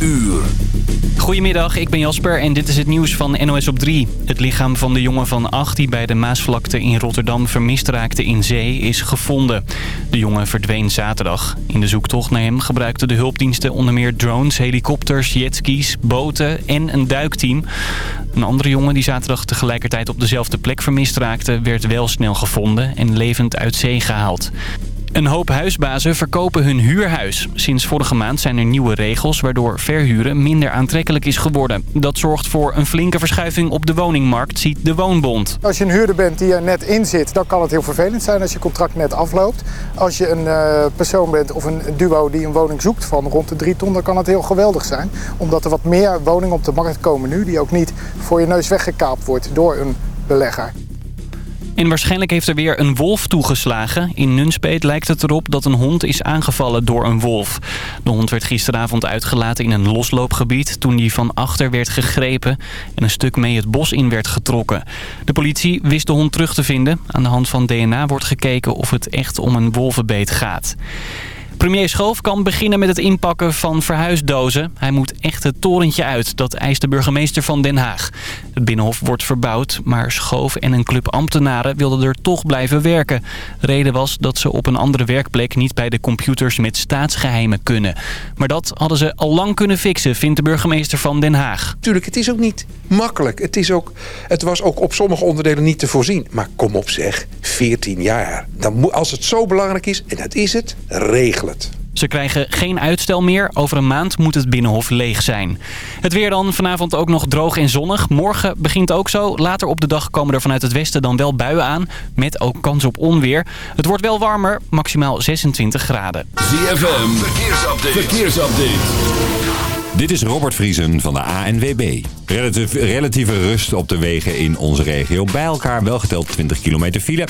uur. Goedemiddag, ik ben Jasper en dit is het nieuws van NOS op 3. Het lichaam van de jongen van 8 die bij de Maasvlakte in Rotterdam vermist raakte in zee is gevonden. De jongen verdween zaterdag. In de zoektocht naar hem gebruikten de hulpdiensten onder meer drones, helikopters, jetskis, boten en een duikteam. Een andere jongen die zaterdag tegelijkertijd op dezelfde plek vermist raakte werd wel snel gevonden en levend uit zee gehaald. Een hoop huisbazen verkopen hun huurhuis. Sinds vorige maand zijn er nieuwe regels waardoor verhuren minder aantrekkelijk is geworden. Dat zorgt voor een flinke verschuiving op de woningmarkt, ziet de Woonbond. Als je een huurder bent die er net in zit, dan kan het heel vervelend zijn als je contract net afloopt. Als je een uh, persoon bent of een duo die een woning zoekt van rond de drie ton, dan kan het heel geweldig zijn. Omdat er wat meer woningen op de markt komen nu, die ook niet voor je neus weggekaapt wordt door een belegger. En waarschijnlijk heeft er weer een wolf toegeslagen. In Nunspeet lijkt het erop dat een hond is aangevallen door een wolf. De hond werd gisteravond uitgelaten in een losloopgebied... toen die van achter werd gegrepen en een stuk mee het bos in werd getrokken. De politie wist de hond terug te vinden. Aan de hand van DNA wordt gekeken of het echt om een wolvenbeet gaat. Premier Schoof kan beginnen met het inpakken van verhuisdozen. Hij moet echt het torentje uit, dat eist de burgemeester van Den Haag. Het Binnenhof wordt verbouwd, maar Schoof en een club ambtenaren wilden er toch blijven werken. Reden was dat ze op een andere werkplek niet bij de computers met staatsgeheimen kunnen. Maar dat hadden ze al lang kunnen fixen, vindt de burgemeester van Den Haag. Tuurlijk, het is ook niet makkelijk. Het, is ook, het was ook op sommige onderdelen niet te voorzien. Maar kom op zeg, 14 jaar. Dan moet, als het zo belangrijk is, en dat is het, regelen. Ze krijgen geen uitstel meer. Over een maand moet het Binnenhof leeg zijn. Het weer dan vanavond ook nog droog en zonnig. Morgen begint ook zo. Later op de dag komen er vanuit het westen dan wel buien aan. Met ook kans op onweer. Het wordt wel warmer, maximaal 26 graden. ZFM, verkeersupdate. verkeersupdate. Dit is Robert Vriesen van de ANWB. Relatieve rust op de wegen in onze regio. Bij elkaar wel geteld 20 kilometer file.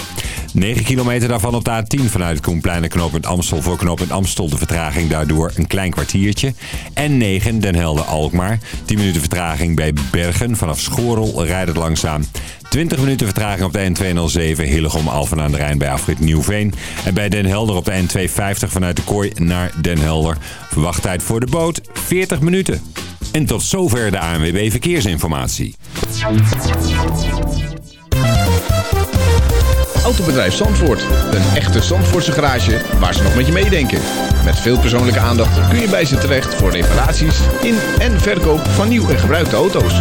9 kilometer daarvan op de A10 vanuit Koenplein knooppunt Amstel. Voor knooppunt Amstel de vertraging daardoor een klein kwartiertje. En 9 Den Helder Alkmaar. 10 minuten vertraging bij Bergen. Vanaf Schorel rijdt het langzaam. 20 minuten vertraging op de N207 Hillegom Alphen aan de Rijn bij afrit Nieuwveen. En bij Den Helder op de N250 vanuit de Kooi naar Den Helder. Verwachttijd voor de boot 40 minuten. En tot zover de ANWB Verkeersinformatie. Autobedrijf Zandvoort. Een echte Zandvoortse garage waar ze nog met je meedenken. Met veel persoonlijke aandacht kun je bij ze terecht voor reparaties in en verkoop van nieuw en gebruikte auto's.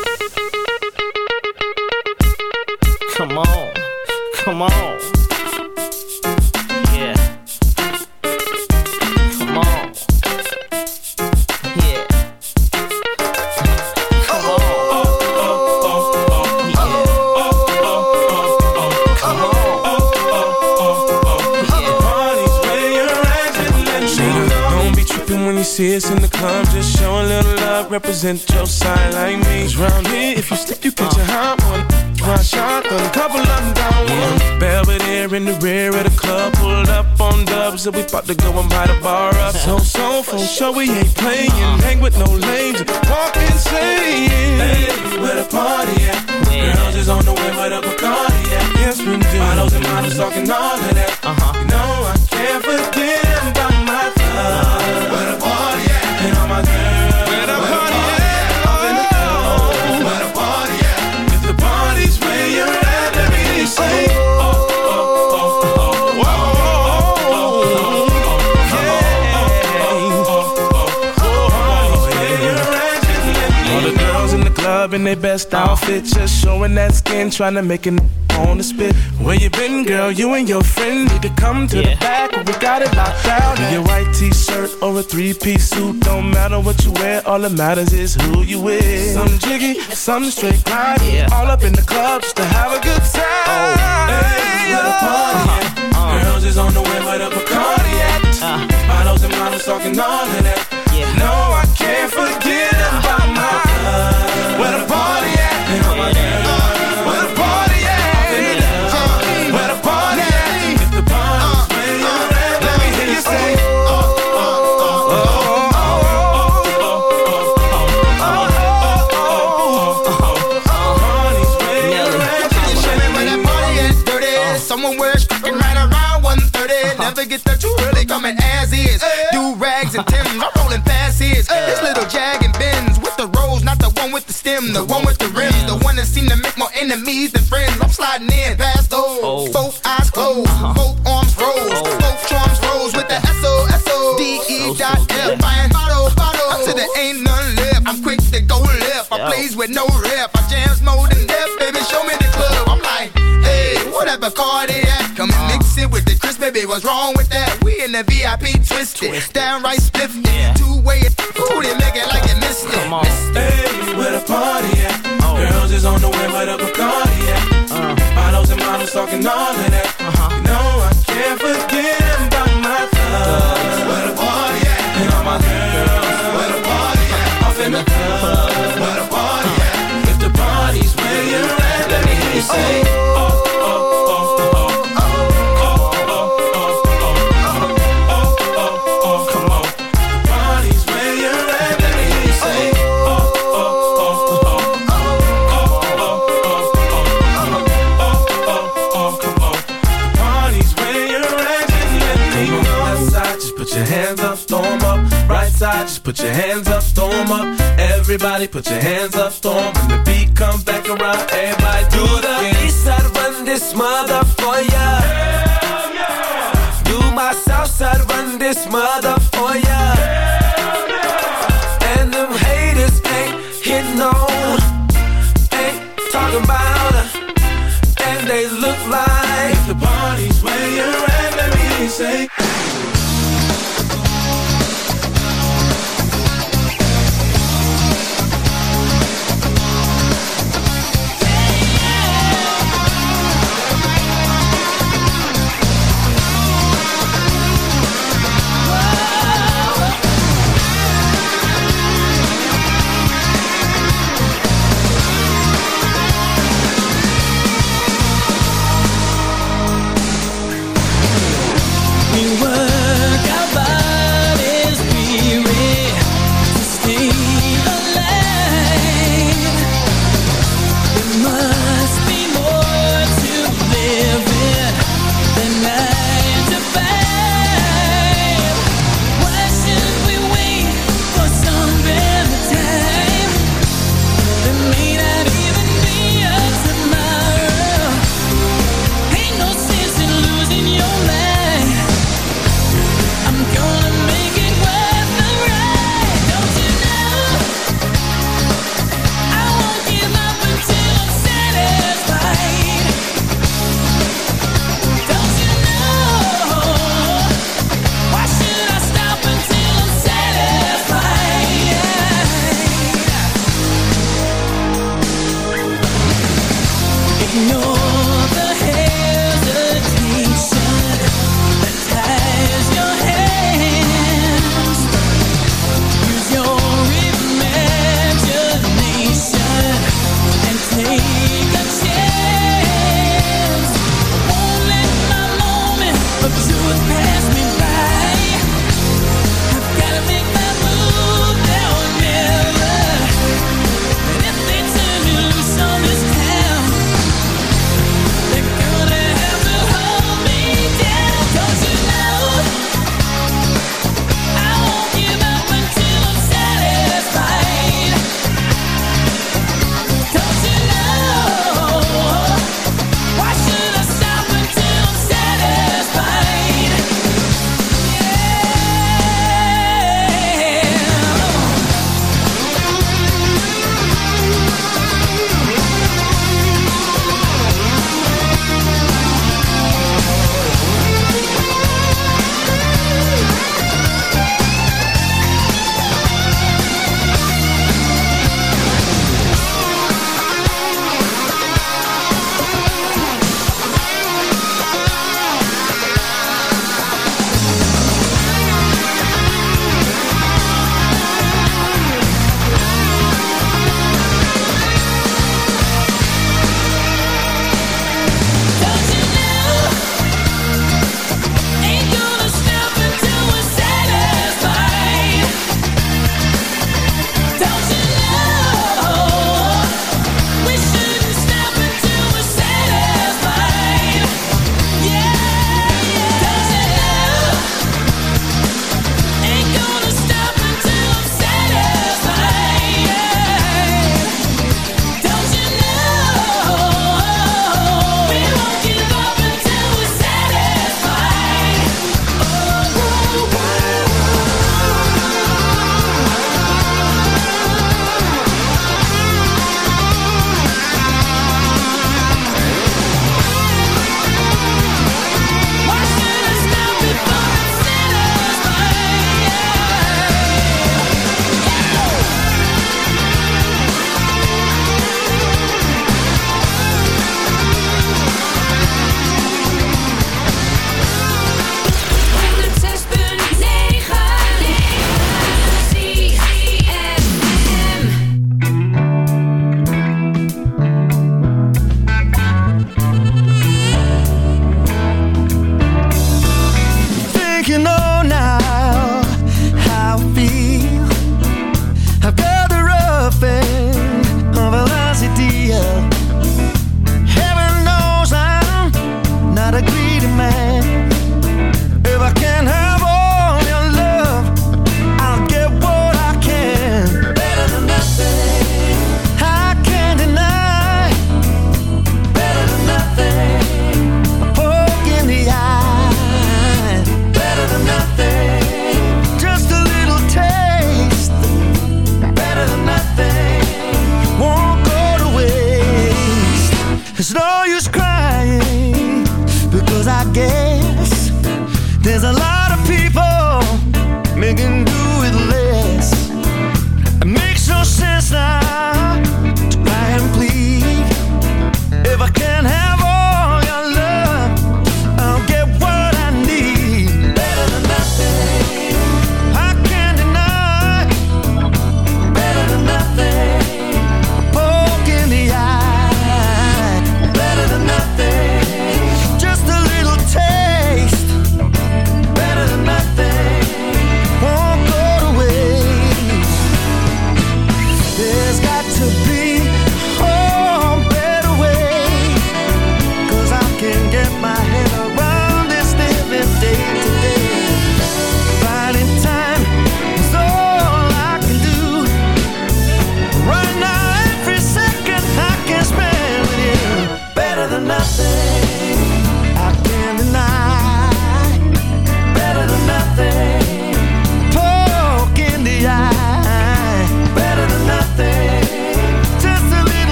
Come on, come on. Yeah. Come on. Yeah. Come on. See us in the club. Just show a little love, represent your side like me. Cause round here, Belvedere in the rear of the club, pulled up on dubs, and we about to go and buy the bar up. So, so, for sure, we ain't playing. Hang with no lames, walk insane. Hey, where the party at? Girls is on the way, where the Bacardi at? Yes, we do. Bottles and models talking all of that. Uh-huh. You know I their best outfit, just showing that skin, trying to make it on the spit. Where you been, girl? You and your friend need to come to the back. We got it locked down. In your white t-shirt or a three-piece suit, don't matter what you wear. All that matters is who you with. Some jiggy, some straight grind. All up in the club just to have a good time. Oh, hey, where the party at? Uh-huh. Uh-huh. Girls is on the way where the Bacardi at. Uh-huh. Bottles and models talking all of that. No, I can't forget party the one with the rims, the one that seemed to make more enemies than friends. I'm sliding in past those, Oh. both eyes closed, uh-huh. both arms rose, oh. both charms rose with the S O S O oh, D E dot F. Buying bottle, bottle, until there ain't none left. I'm quick to go left. I plays with no rep. I jams more than death, baby. Show me the club. I'm like, hey, whatever car they at, come and mix it with the crisp, baby. What's wrong with that? We in the VIP twisted, downright spiffy, Yeah. two way. Ooh, they make it like they missed it. Come on. The party at? Oh. Girls is on the way, where the Bacardi at? Uh. Bottles and models talking all of that. You know put your hands up, storm up. Everybody put your hands up, storm. When the beat comes back around, everybody do the east side run this mother for ya. Do my south side run this mother for ya. And them haters ain't hitting on, ain't talking about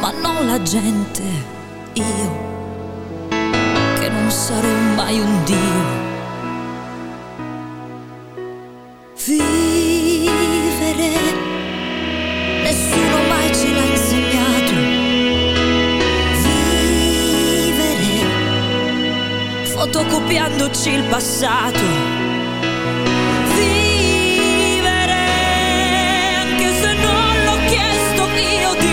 ma non la gente, io, che non sarò mai un Dio. Vivere, nessuno mai ce l'ha insegnato. Vivere, fotocopiandoci il passato. Vivere, anche se non l'ho chiesto io di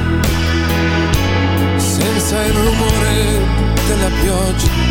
sai il rumore della pioggia.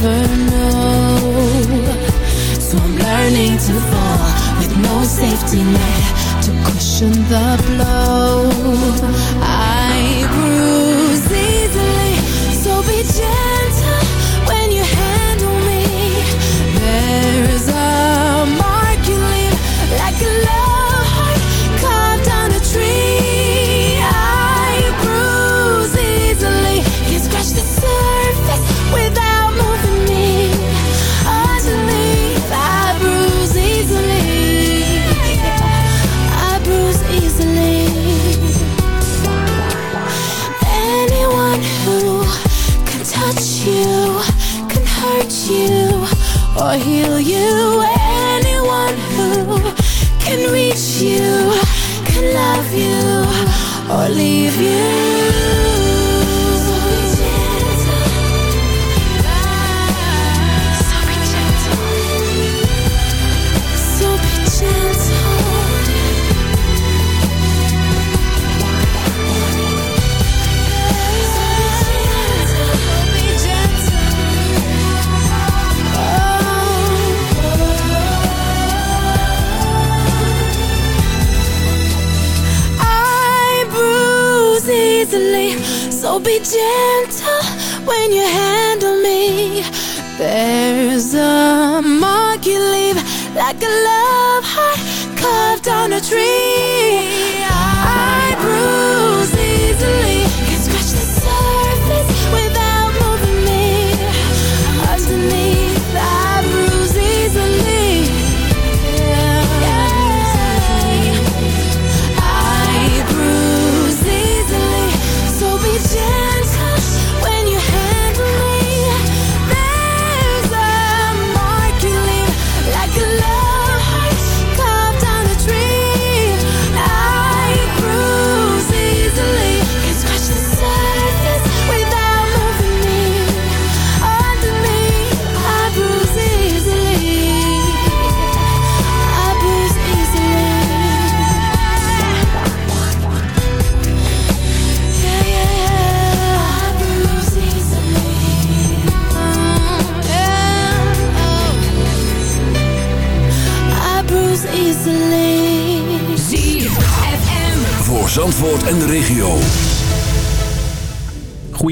Never know. So I'm learning to fall with no safety net to cushion the blow. I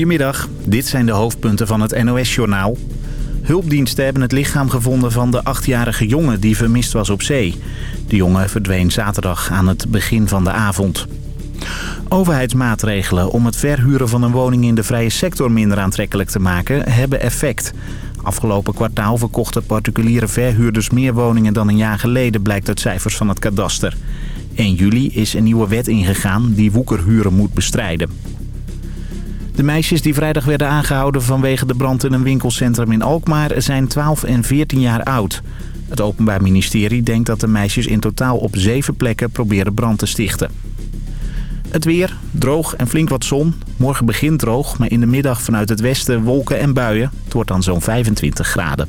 Goedemiddag, dit zijn de hoofdpunten van het NOS-journaal. Hulpdiensten hebben het lichaam gevonden van de achtjarige jongen die vermist was op zee. De jongen verdween zaterdag aan het begin van de avond. Overheidsmaatregelen om het verhuren van een woning in de vrije sector minder aantrekkelijk te maken hebben effect. Afgelopen kwartaal verkochten particuliere verhuurders meer woningen dan een jaar geleden, blijkt uit cijfers van het kadaster. 1 juli is een nieuwe wet ingegaan die woekerhuren moet bestrijden. De meisjes die vrijdag werden aangehouden vanwege de brand in een winkelcentrum in Alkmaar zijn 12 en 14 jaar oud. Het Openbaar Ministerie denkt dat de meisjes in totaal op zeven plekken proberen brand te stichten. Het weer, droog en flink wat zon. Morgen begint droog, maar in de middag vanuit het westen wolken en buien. Het wordt dan zo'n 25 graden.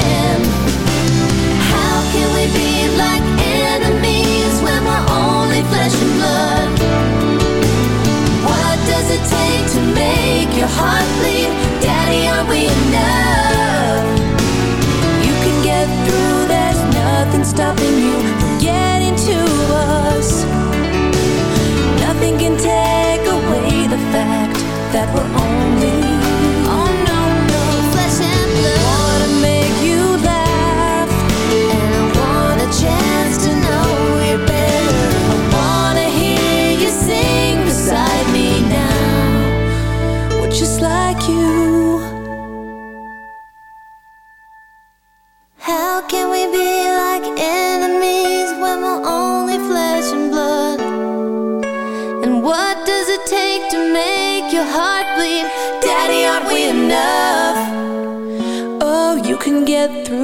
Take to make your heart bleed? Daddy, are we enough?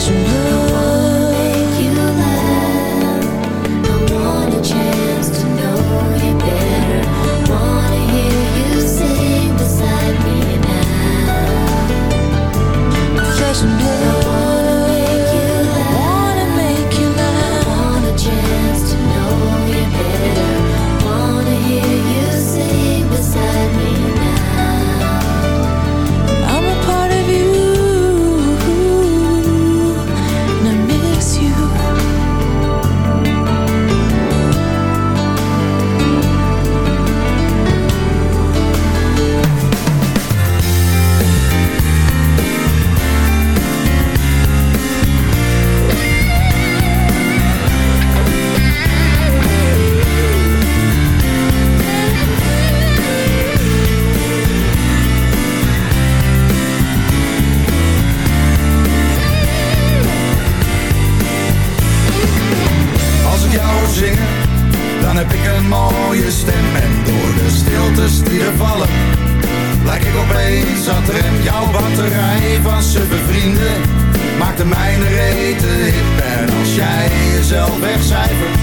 只能 Lijk ik opeens aan rem Jouw batterij van suffe vrienden Maakt de mijne reten hip En als jij jezelf wegcijfert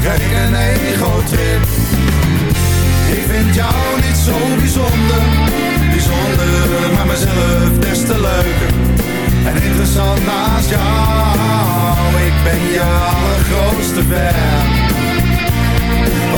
Krijg ik een ego-trip Ik vind jou niet zo bijzonder Bijzonder, maar mezelf des te leuker En interessant naast jou. Ik ben je allergrootste fan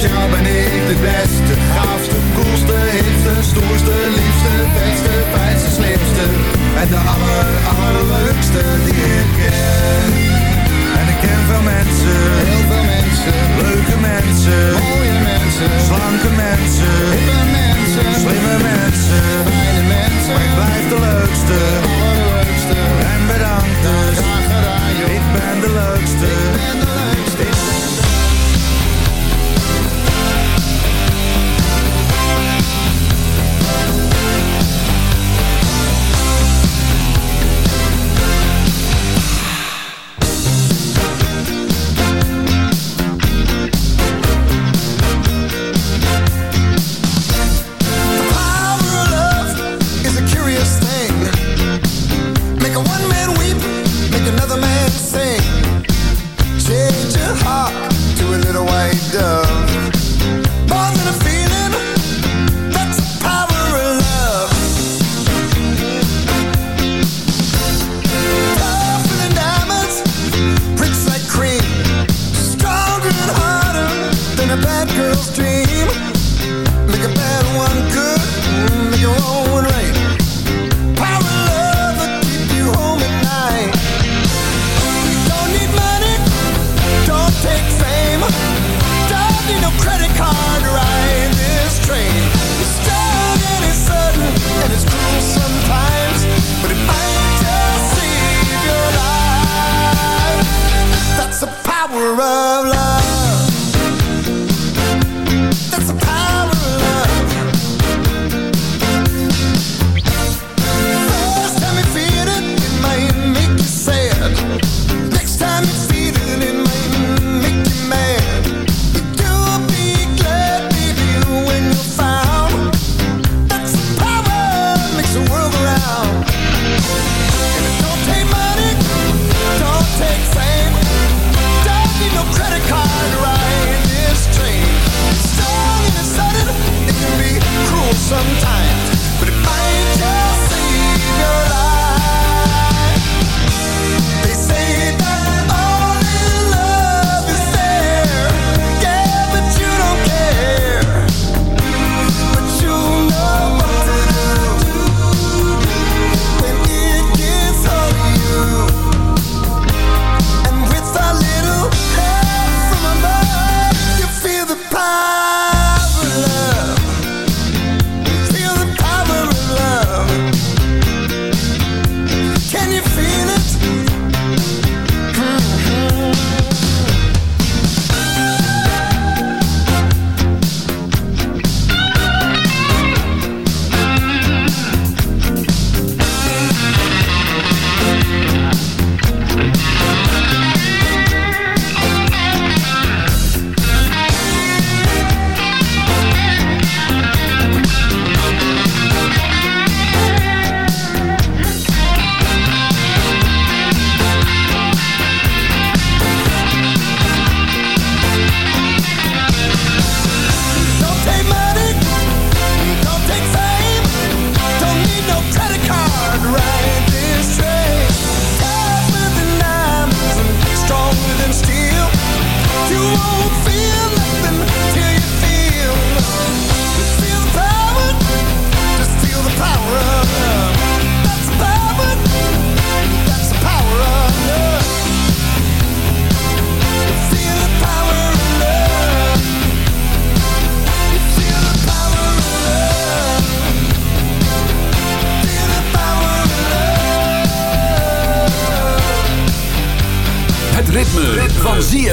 Jou ben ik de beste, gaafste, koelste, hipste, stoerste, liefste,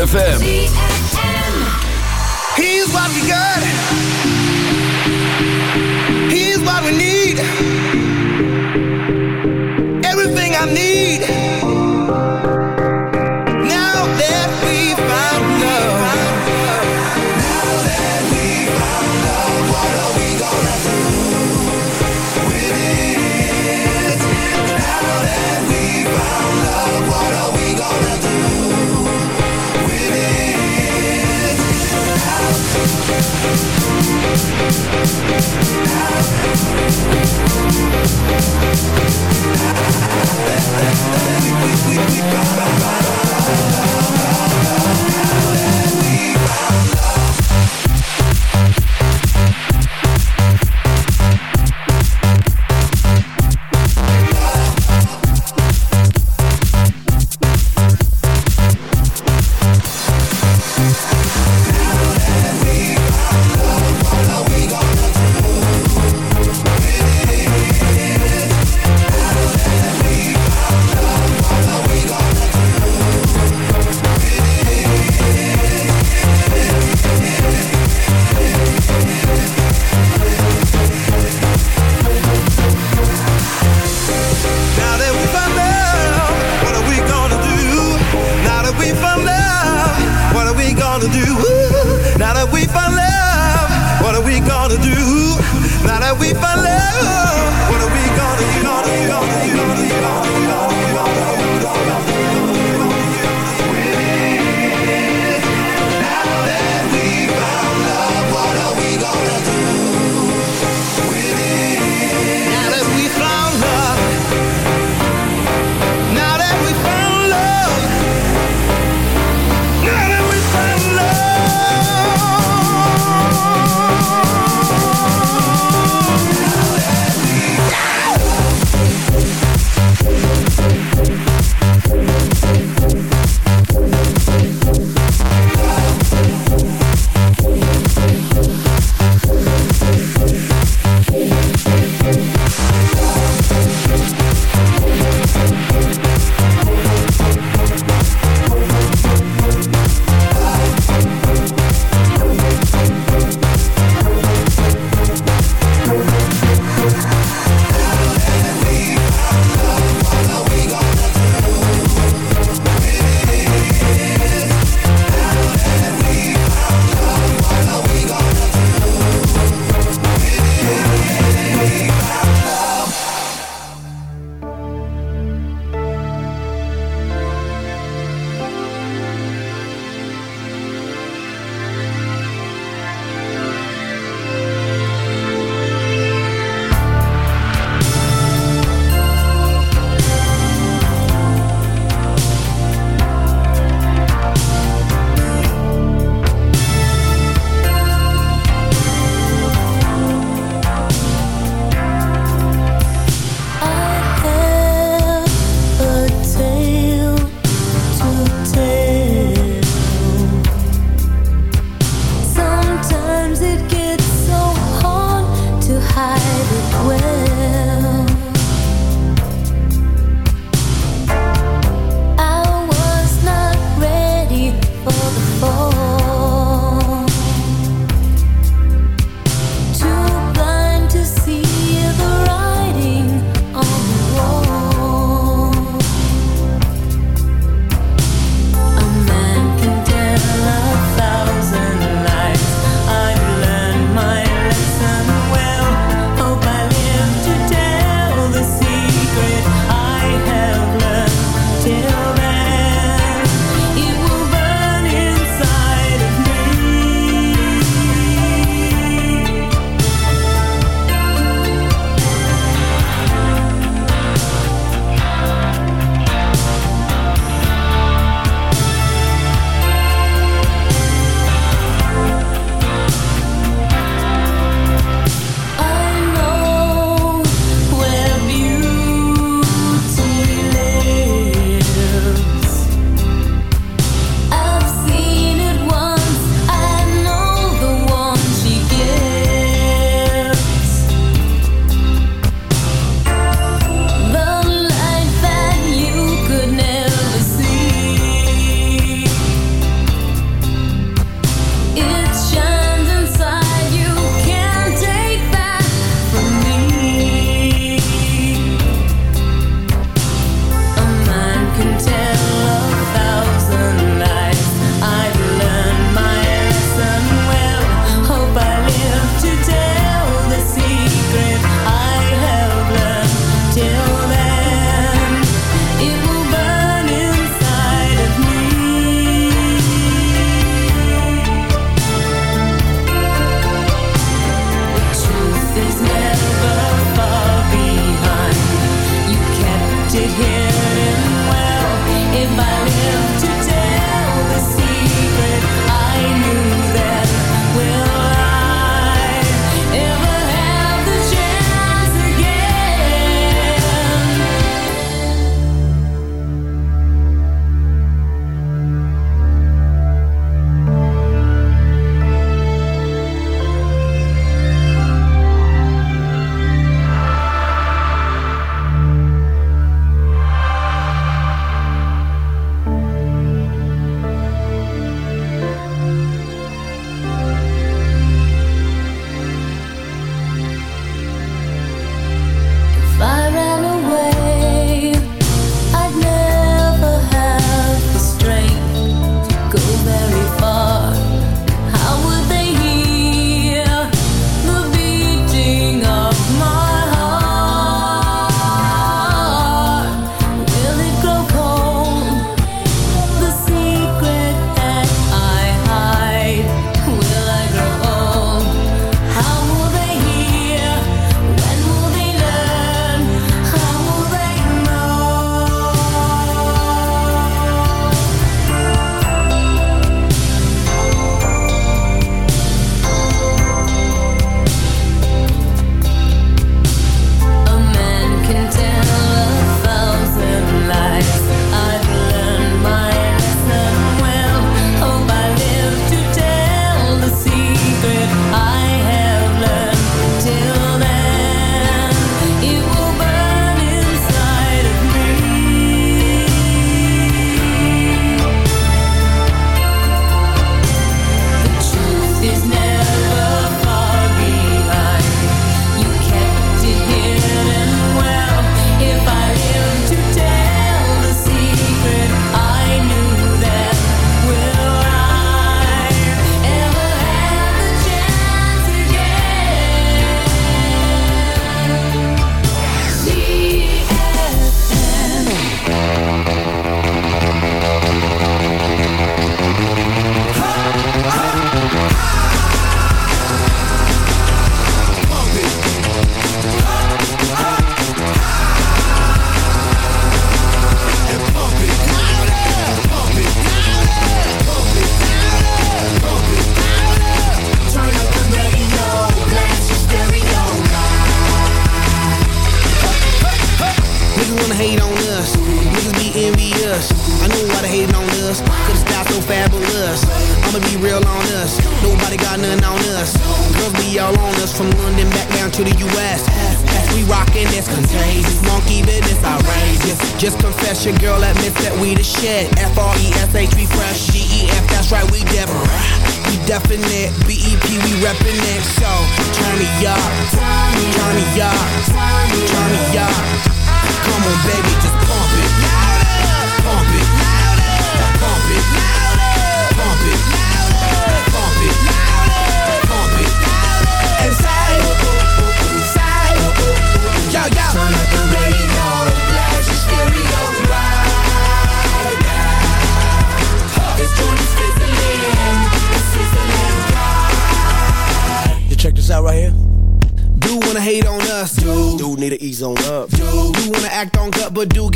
ZFM. Ba-da-ba-da-ba-da-ba-da we found love.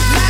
Night.